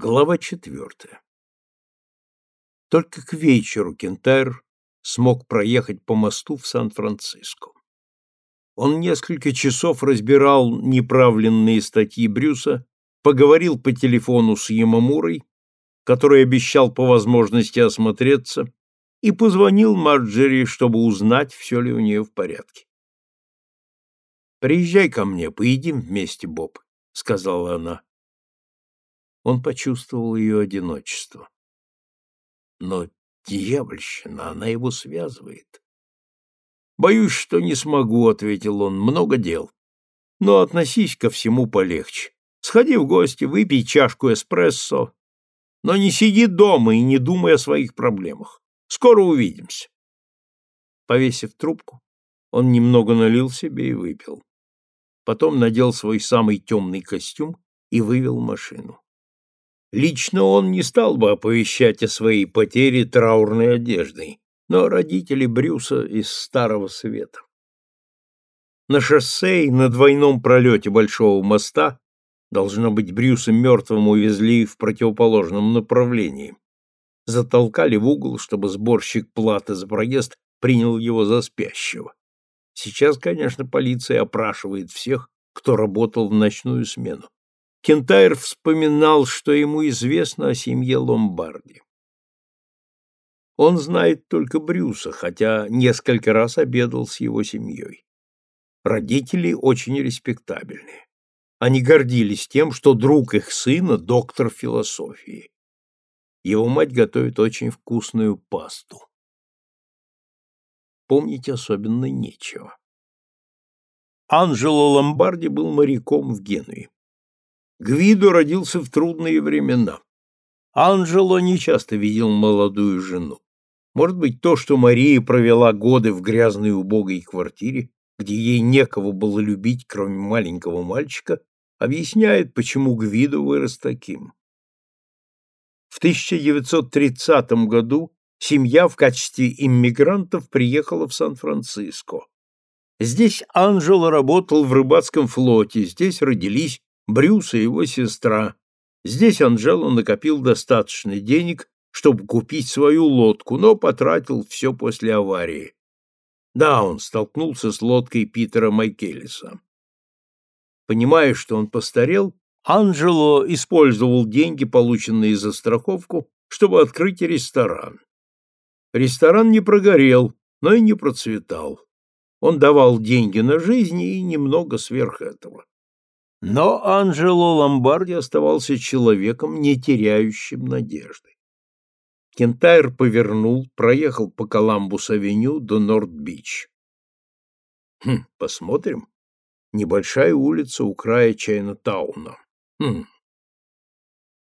Глава четвертая. Только к вечеру Кентайр смог проехать по мосту в Сан-Франциско. Он несколько часов разбирал неправленные статьи Брюса, поговорил по телефону с Ямамурой, который обещал по возможности осмотреться, и позвонил Марджери, чтобы узнать, все ли у нее в порядке. «Приезжай ко мне, поедим вместе, Боб», — сказала она он почувствовал ее одиночество. Но дьявольщина, она его связывает. «Боюсь, что не смогу», — ответил он, — «много дел. Но относись ко всему полегче. Сходи в гости, выпей чашку эспрессо, но не сиди дома и не думай о своих проблемах. Скоро увидимся». Повесив трубку, он немного налил себе и выпил. Потом надел свой самый темный костюм и вывел машину. Лично он не стал бы оповещать о своей потере траурной одеждой, но родители Брюса из Старого Света. На шоссе и на двойном пролете Большого моста, должно быть, Брюса мертвым увезли в противоположном направлении. Затолкали в угол, чтобы сборщик платы за проезд принял его за спящего. Сейчас, конечно, полиция опрашивает всех, кто работал в ночную смену. Кентайр вспоминал, что ему известно о семье Ломбарди. Он знает только Брюса, хотя несколько раз обедал с его семьей. Родители очень респектабельные. Они гордились тем, что друг их сына – доктор философии. Его мать готовит очень вкусную пасту. Помнить особенно нечего. Анджело Ломбарди был моряком в Генуе. Гвидо родился в трудные времена. Анджело нечасто видел молодую жену. Может быть, то, что Мария провела годы в грязной убогой квартире, где ей некого было любить, кроме маленького мальчика, объясняет, почему Гвидо вырос таким. В 1930 году семья в качестве иммигрантов приехала в Сан-Франциско. Здесь Анджело работал в рыбацком флоте, здесь родились Брюс и его сестра. Здесь Анжела накопил достаточно денег, чтобы купить свою лодку, но потратил все после аварии. Да, он столкнулся с лодкой Питера Майкелиса. Понимая, что он постарел, Анджело использовал деньги, полученные за страховку, чтобы открыть ресторан. Ресторан не прогорел, но и не процветал. Он давал деньги на жизнь и немного сверх этого. Но Анджело Ломбарди оставался человеком, не теряющим надежды. Кентайр повернул, проехал по Коламбус-авеню до Норд-Бич. Хм, посмотрим. Небольшая улица у края Чайна-тауна. Хм.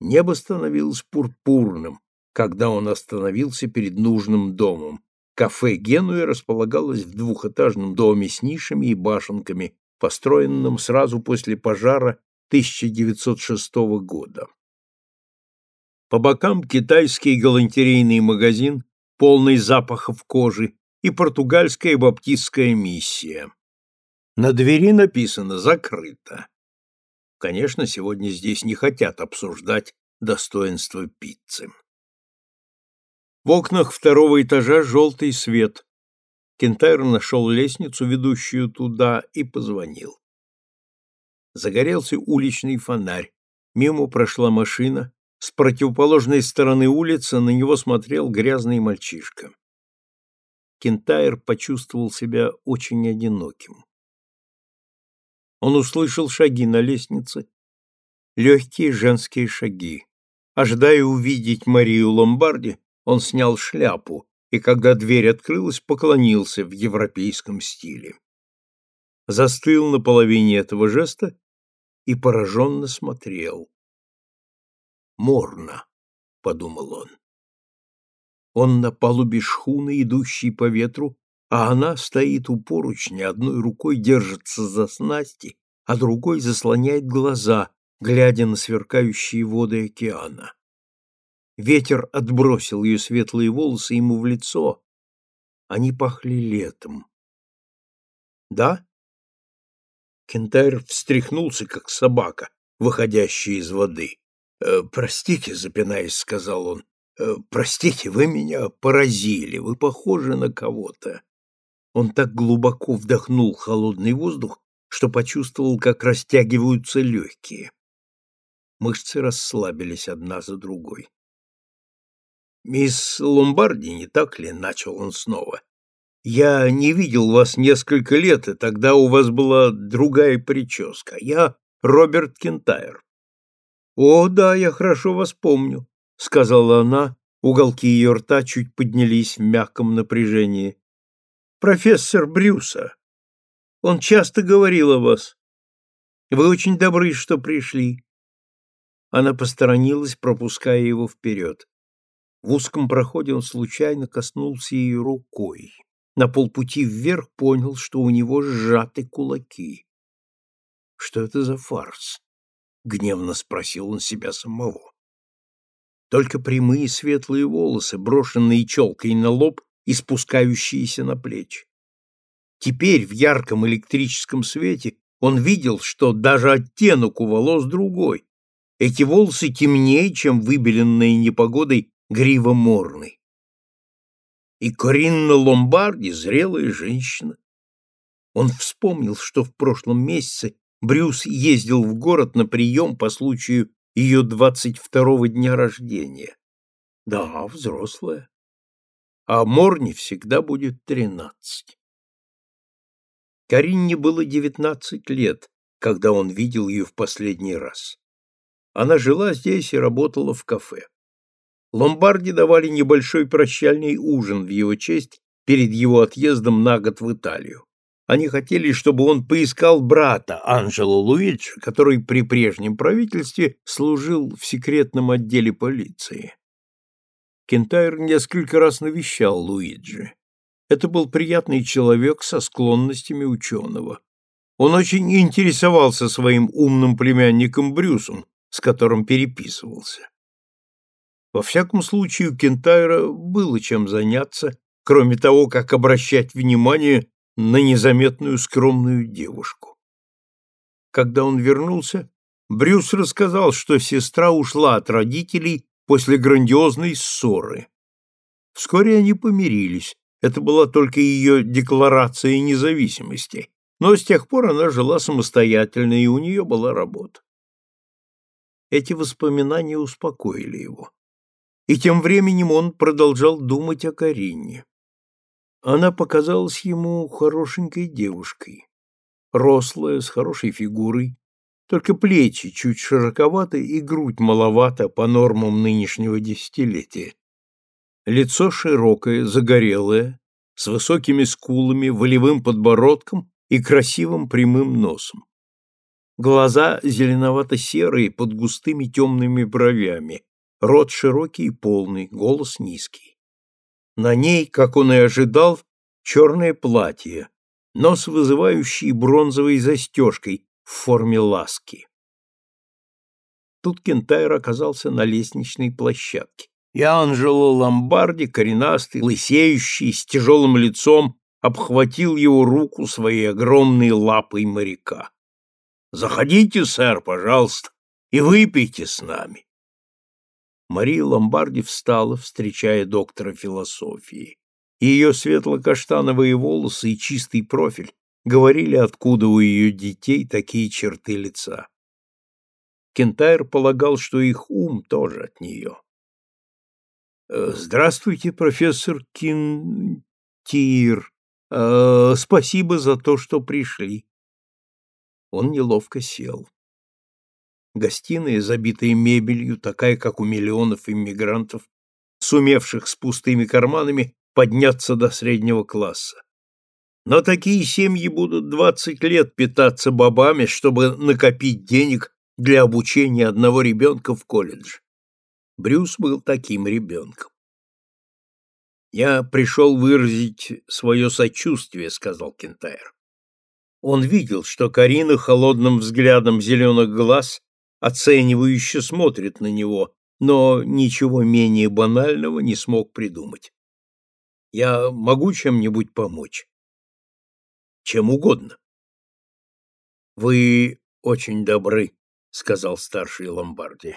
Небо становилось пурпурным, когда он остановился перед нужным домом. Кафе Генуи располагалось в двухэтажном доме с нишами и башенками построенном сразу после пожара 1906 года. По бокам китайский галантерейный магазин, полный запахов кожи, и португальская баптистская миссия. На двери написано «Закрыто». Конечно, сегодня здесь не хотят обсуждать достоинство пиццы. В окнах второго этажа желтый свет, Кентайр нашел лестницу, ведущую туда, и позвонил. Загорелся уличный фонарь. Мимо прошла машина. С противоположной стороны улицы на него смотрел грязный мальчишка. Кентайр почувствовал себя очень одиноким. Он услышал шаги на лестнице, легкие женские шаги. Ожидая увидеть Марию Ломбарди, он снял шляпу, и когда дверь открылась, поклонился в европейском стиле. Застыл на половине этого жеста и пораженно смотрел. «Морно», — подумал он. Он на палубе шхуны, идущей по ветру, а она стоит у поручня, одной рукой держится за снасти, а другой заслоняет глаза, глядя на сверкающие воды океана. Ветер отбросил ее светлые волосы ему в лицо. Они пахли летом. «Да?» Кентайр встряхнулся, как собака, выходящая из воды. «Э, «Простите», — запинаясь, сказал он, «э, «простите, вы меня поразили, вы похожи на кого-то». Он так глубоко вдохнул холодный воздух, что почувствовал, как растягиваются легкие. Мышцы расслабились одна за другой. «Мисс Ломбарди, не так ли?» — начал он снова. «Я не видел вас несколько лет, и тогда у вас была другая прическа. Я Роберт Кентайр». «О, да, я хорошо вас помню», — сказала она, уголки ее рта чуть поднялись в мягком напряжении. «Профессор Брюса. Он часто говорил о вас. Вы очень добры, что пришли. Она посторонилась, пропуская его вперед. В узком проходе он случайно коснулся ее рукой. На полпути вверх понял, что у него сжаты кулаки. Что это за фарс? Гневно спросил он себя самого. Только прямые светлые волосы, брошенные челкой на лоб и спускающиеся на плечи. Теперь в ярком электрическом свете он видел, что даже оттенок у волос другой, эти волосы темнее, чем выбеленные непогодой грива морны. И Коринна Ломбарди — зрелая женщина. Он вспомнил, что в прошлом месяце Брюс ездил в город на прием по случаю ее двадцать второго дня рождения. Да, взрослая. А Морни всегда будет тринадцать. Каринне было девятнадцать лет, когда он видел ее в последний раз. Она жила здесь и работала в кафе. Ломбарди давали небольшой прощальный ужин в его честь перед его отъездом на год в Италию. Они хотели, чтобы он поискал брата Анджело Луиджи, который при прежнем правительстве служил в секретном отделе полиции. Кентайр несколько раз навещал Луиджи. Это был приятный человек со склонностями ученого. Он очень интересовался своим умным племянником Брюсом, с которым переписывался. Во всяком случае, у Кентайра было чем заняться, кроме того, как обращать внимание на незаметную скромную девушку. Когда он вернулся, Брюс рассказал, что сестра ушла от родителей после грандиозной ссоры. Вскоре они помирились, это была только ее декларация независимости, но с тех пор она жила самостоятельно, и у нее была работа. Эти воспоминания успокоили его. И тем временем он продолжал думать о Карине. Она показалась ему хорошенькой девушкой, рослая, с хорошей фигурой, только плечи чуть широковаты и грудь маловата по нормам нынешнего десятилетия. Лицо широкое, загорелое, с высокими скулами, волевым подбородком и красивым прямым носом. Глаза зеленовато-серые под густыми темными бровями, рот широкий и полный, голос низкий. На ней, как он и ожидал, черное платье, нос вызывающий бронзовой застежкой в форме ласки. Тут Кентайр оказался на лестничной площадке, и Анжело Ломбарди, коренастый, лысеющий, с тяжелым лицом, обхватил его руку своей огромной лапой моряка. Заходите, сэр, пожалуйста, и выпейте с нами. Мария Ломбарди встала, встречая доктора философии. Ее светло-каштановые волосы и чистый профиль говорили, откуда у ее детей такие черты лица. Кентайр полагал, что их ум тоже от нее. «Э, «Здравствуйте, профессор Кинтир. Э, спасибо за то, что пришли. Он неловко сел. Гостиная, забитая мебелью, такая, как у миллионов иммигрантов, сумевших с пустыми карманами подняться до среднего класса. Но такие семьи будут двадцать лет питаться бобами, чтобы накопить денег для обучения одного ребенка в колледж. Брюс был таким ребенком. «Я пришел выразить свое сочувствие», — сказал Кентайр. Он видел, что Карина холодным взглядом зеленых глаз оценивающе смотрит на него, но ничего менее банального не смог придумать. «Я могу чем-нибудь помочь?» «Чем угодно». «Вы очень добры», — сказал старший Ломбарди.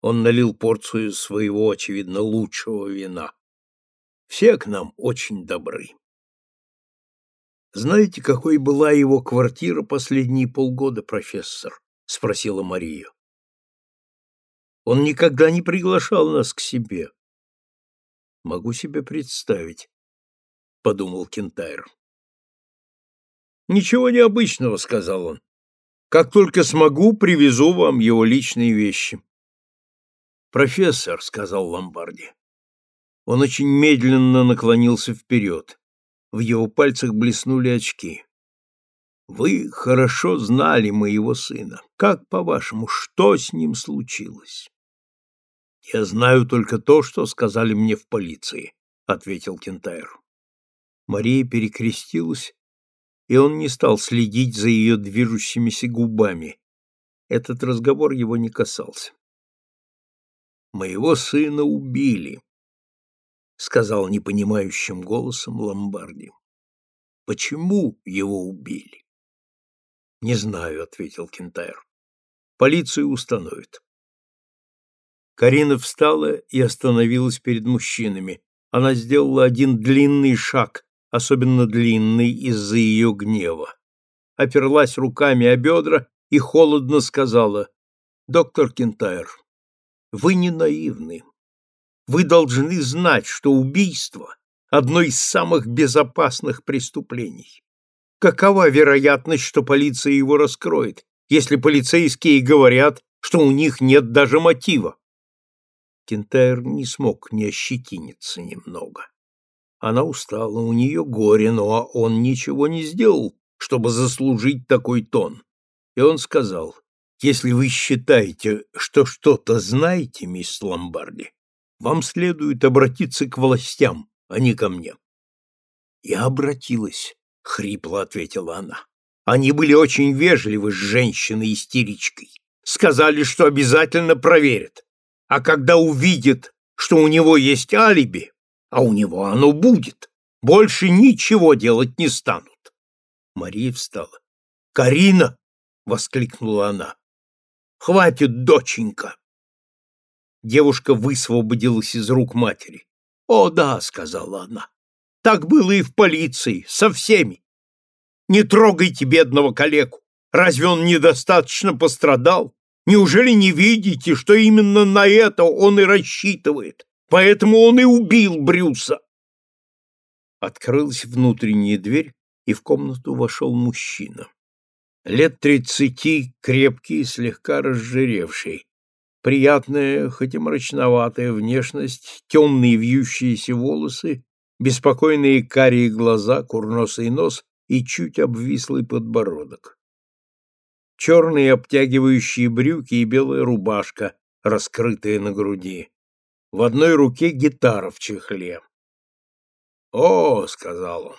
Он налил порцию своего, очевидно, лучшего вина. Все к нам очень добры. Знаете, какой была его квартира последние полгода, профессор? Спросила Мария. Он никогда не приглашал нас к себе. Могу себе представить, подумал Кентайр. Ничего необычного, сказал он. Как только смогу, привезу вам его личные вещи. Профессор, сказал Ломбарди. Он очень медленно наклонился вперед. В его пальцах блеснули очки. Вы хорошо знали моего сына. Как, по-вашему, что с ним случилось? Я знаю только то, что сказали мне в полиции, ответил Кентайр. Мария перекрестилась, и он не стал следить за ее движущимися губами. Этот разговор его не касался. Моего сына убили, сказал непонимающим голосом Ломбарди. Почему его убили? Не знаю, ответил Кентайр. Полицию установит. Карина встала и остановилась перед мужчинами. Она сделала один длинный шаг, особенно длинный из-за ее гнева. Оперлась руками о бедра и холодно сказала, «Доктор Кентайр, вы не наивны. Вы должны знать, что убийство – одно из самых безопасных преступлений. Какова вероятность, что полиция его раскроет, если полицейские говорят, что у них нет даже мотива? Кентайр не смог не ощетиниться немного. Она устала, у нее горе, но он ничего не сделал, чтобы заслужить такой тон. И он сказал, «Если вы считаете, что что-то знаете, мисс Ломбарди, вам следует обратиться к властям, а не ко мне. Я обратилась, хрипло ответила она. Они были очень вежливы с женщиной-истеричкой. Сказали, что обязательно проверят. А когда увидят, что у него есть алиби, а у него оно будет, больше ничего делать не станут. Мария встала. «Карина!» — воскликнула она. «Хватит, доченька! Девушка высвободилась из рук матери. «О, да», — сказала она, — «так было и в полиции, со всеми. Не трогайте бедного калеку. Разве он недостаточно пострадал? Неужели не видите, что именно на это он и рассчитывает? Поэтому он и убил Брюса». Открылась внутренняя дверь, и в комнату вошел мужчина. Лет тридцати, крепкий, слегка разжиревший. Приятная, хоть и мрачноватая внешность, темные вьющиеся волосы, беспокойные карие глаза, курносый нос и чуть обвислый подбородок. Черные обтягивающие брюки и белая рубашка, раскрытая на груди. В одной руке гитара в чехле. «О!» — сказал он.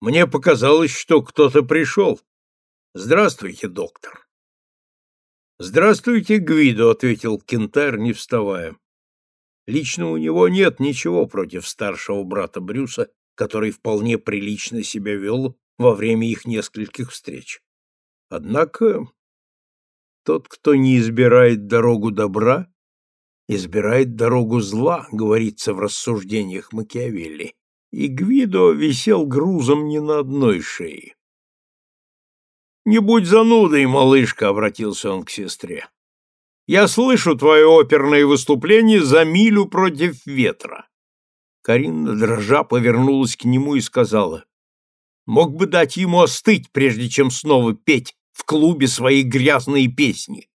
«Мне показалось, что кто-то пришел. Здравствуйте, доктор». «Здравствуйте, Гвидо», — ответил Кентайр, не вставая. Лично у него нет ничего против старшего брата Брюса, который вполне прилично себя вел во время их нескольких встреч. Однако тот, кто не избирает дорогу добра, избирает дорогу зла, говорится в рассуждениях Макиавелли, и Гвидо висел грузом не на одной шее. «Не будь занудой, малышка», — обратился он к сестре. «Я слышу твое оперное выступление за милю против ветра». Карина, дрожа, повернулась к нему и сказала, «Мог бы дать ему остыть, прежде чем снова петь в клубе свои грязные песни».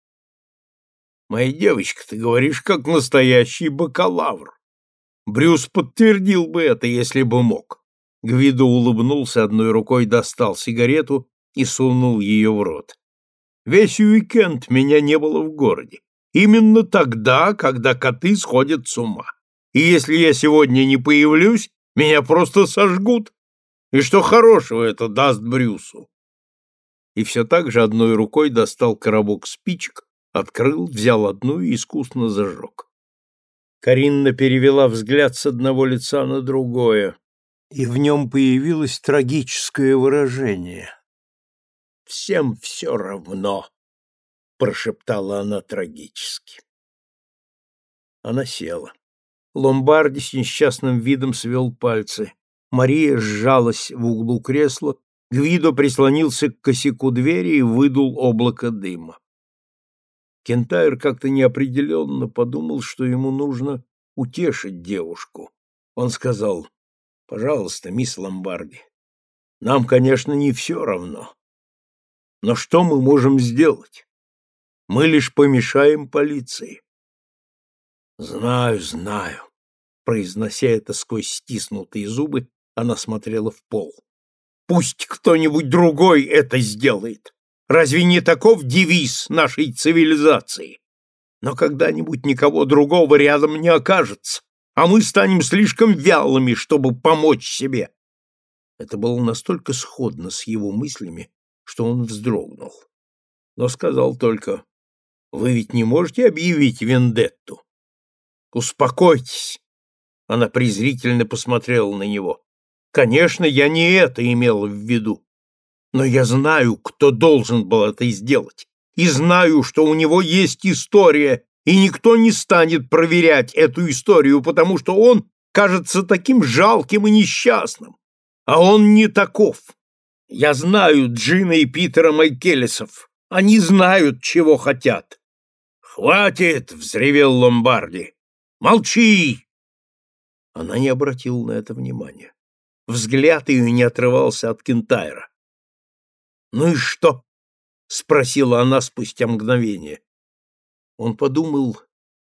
«Моя девочка, ты говоришь, как настоящий бакалавр». Брюс подтвердил бы это, если бы мог. Гвидо улыбнулся, одной рукой достал сигарету и сунул ее в рот. Весь уикенд меня не было в городе. Именно тогда, когда коты сходят с ума. И если я сегодня не появлюсь, меня просто сожгут. И что хорошего это даст Брюсу? И все так же одной рукой достал коробок спичек, открыл, взял одну и искусно зажег. Каринна перевела взгляд с одного лица на другое, и в нем появилось трагическое выражение всем все равно, прошептала она трагически. Она села. Ломбарди с несчастным видом свел пальцы. Мария сжалась в углу кресла, Гвидо прислонился к косяку двери и выдул облако дыма. Кентайр как-то неопределенно подумал, что ему нужно утешить девушку. Он сказал, «Пожалуйста, мисс Ломбарди, нам, конечно, не все равно. Но что мы можем сделать? Мы лишь помешаем полиции. Знаю, знаю. Произнося это сквозь стиснутые зубы, она смотрела в пол. Пусть кто-нибудь другой это сделает. Разве не таков девиз нашей цивилизации? Но когда-нибудь никого другого рядом не окажется, а мы станем слишком вялыми, чтобы помочь себе. Это было настолько сходно с его мыслями, что он вздрогнул. Но сказал только, «Вы ведь не можете объявить вендетту?» «Успокойтесь!» Она презрительно посмотрела на него. «Конечно, я не это имела в виду. Но я знаю, кто должен был это сделать, и знаю, что у него есть история, и никто не станет проверять эту историю, потому что он кажется таким жалким и несчастным. А он не таков. Я знаю Джина и Питера Майкелесов. Они знают, чего хотят. «Хватит!» — взревел Ломбарди. «Молчи!» Она не обратила на это внимания. Взгляд ее не отрывался от Кентайра. «Ну и что?» — спросила она спустя мгновение. Он подумал,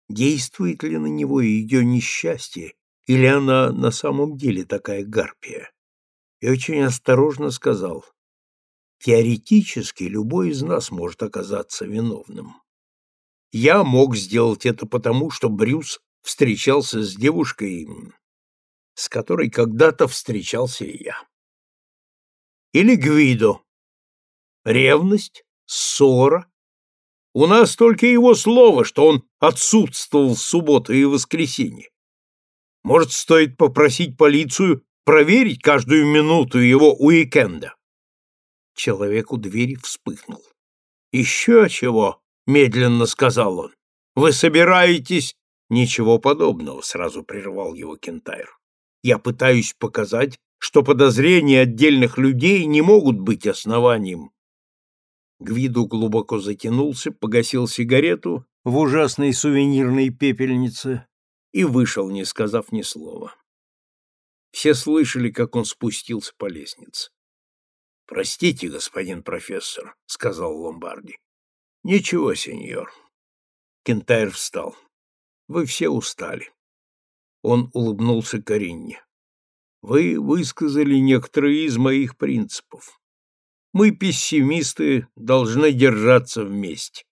действует ли на него ее несчастье, или она на самом деле такая гарпия и очень осторожно сказал, «Теоретически любой из нас может оказаться виновным. Я мог сделать это потому, что Брюс встречался с девушкой, с которой когда-то встречался и я. Или Гвидо. Ревность, ссора. У нас только его слово, что он отсутствовал в субботу и воскресенье. Может, стоит попросить полицию проверить каждую минуту его уикенда. Человек у двери вспыхнул. «Еще чего?» — медленно сказал он. «Вы собираетесь...» «Ничего подобного», — сразу прервал его Кентайр. «Я пытаюсь показать, что подозрения отдельных людей не могут быть основанием». Гвиду глубоко затянулся, погасил сигарету в ужасной сувенирной пепельнице и вышел, не сказав ни слова. Все слышали, как он спустился по лестнице. «Простите, господин профессор», — сказал Ломбарди. «Ничего, сеньор». Кентайр встал. «Вы все устали». Он улыбнулся Каринне. «Вы высказали некоторые из моих принципов. Мы, пессимисты, должны держаться вместе».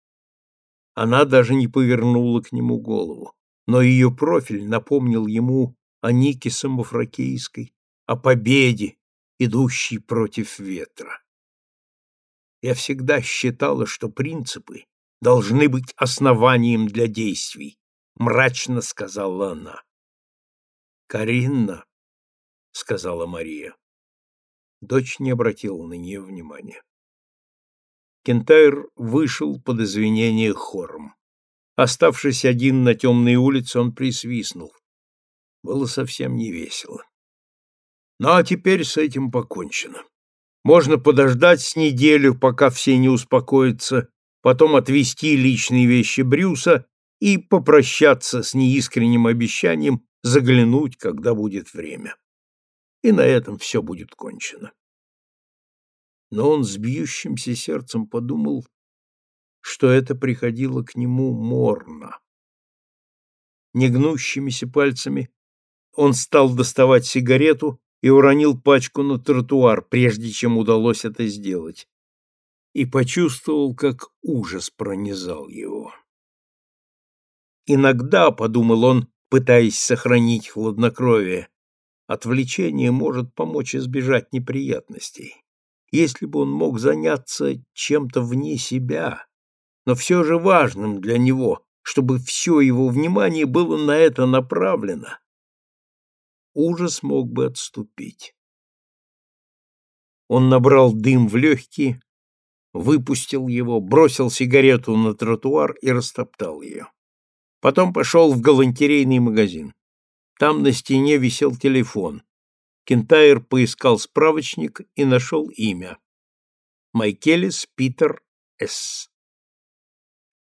Она даже не повернула к нему голову, но ее профиль напомнил ему о Нике Самофракийской, о победе, идущей против ветра. Я всегда считала, что принципы должны быть основанием для действий, мрачно сказала она. Каринна, сказала Мария. Дочь не обратила на нее внимания. Кентайр вышел под извинение хором. Оставшись один на темной улице, он присвистнул было совсем не весело. Ну а теперь с этим покончено. Можно подождать с неделю, пока все не успокоятся, потом отвезти личные вещи Брюса и попрощаться с неискренним обещанием заглянуть, когда будет время. И на этом все будет кончено. Но он с бьющимся сердцем подумал, что это приходило к нему морно. Негнущимися пальцами он стал доставать сигарету и уронил пачку на тротуар, прежде чем удалось это сделать, и почувствовал, как ужас пронизал его. Иногда, — подумал он, пытаясь сохранить хладнокровие, — отвлечение может помочь избежать неприятностей. Если бы он мог заняться чем-то вне себя, но все же важным для него, чтобы все его внимание было на это направлено, ужас мог бы отступить. Он набрал дым в легкие, выпустил его, бросил сигарету на тротуар и растоптал ее. Потом пошел в галантерейный магазин. Там на стене висел телефон. Кентайр поискал справочник и нашел имя. Майкелис Питер С.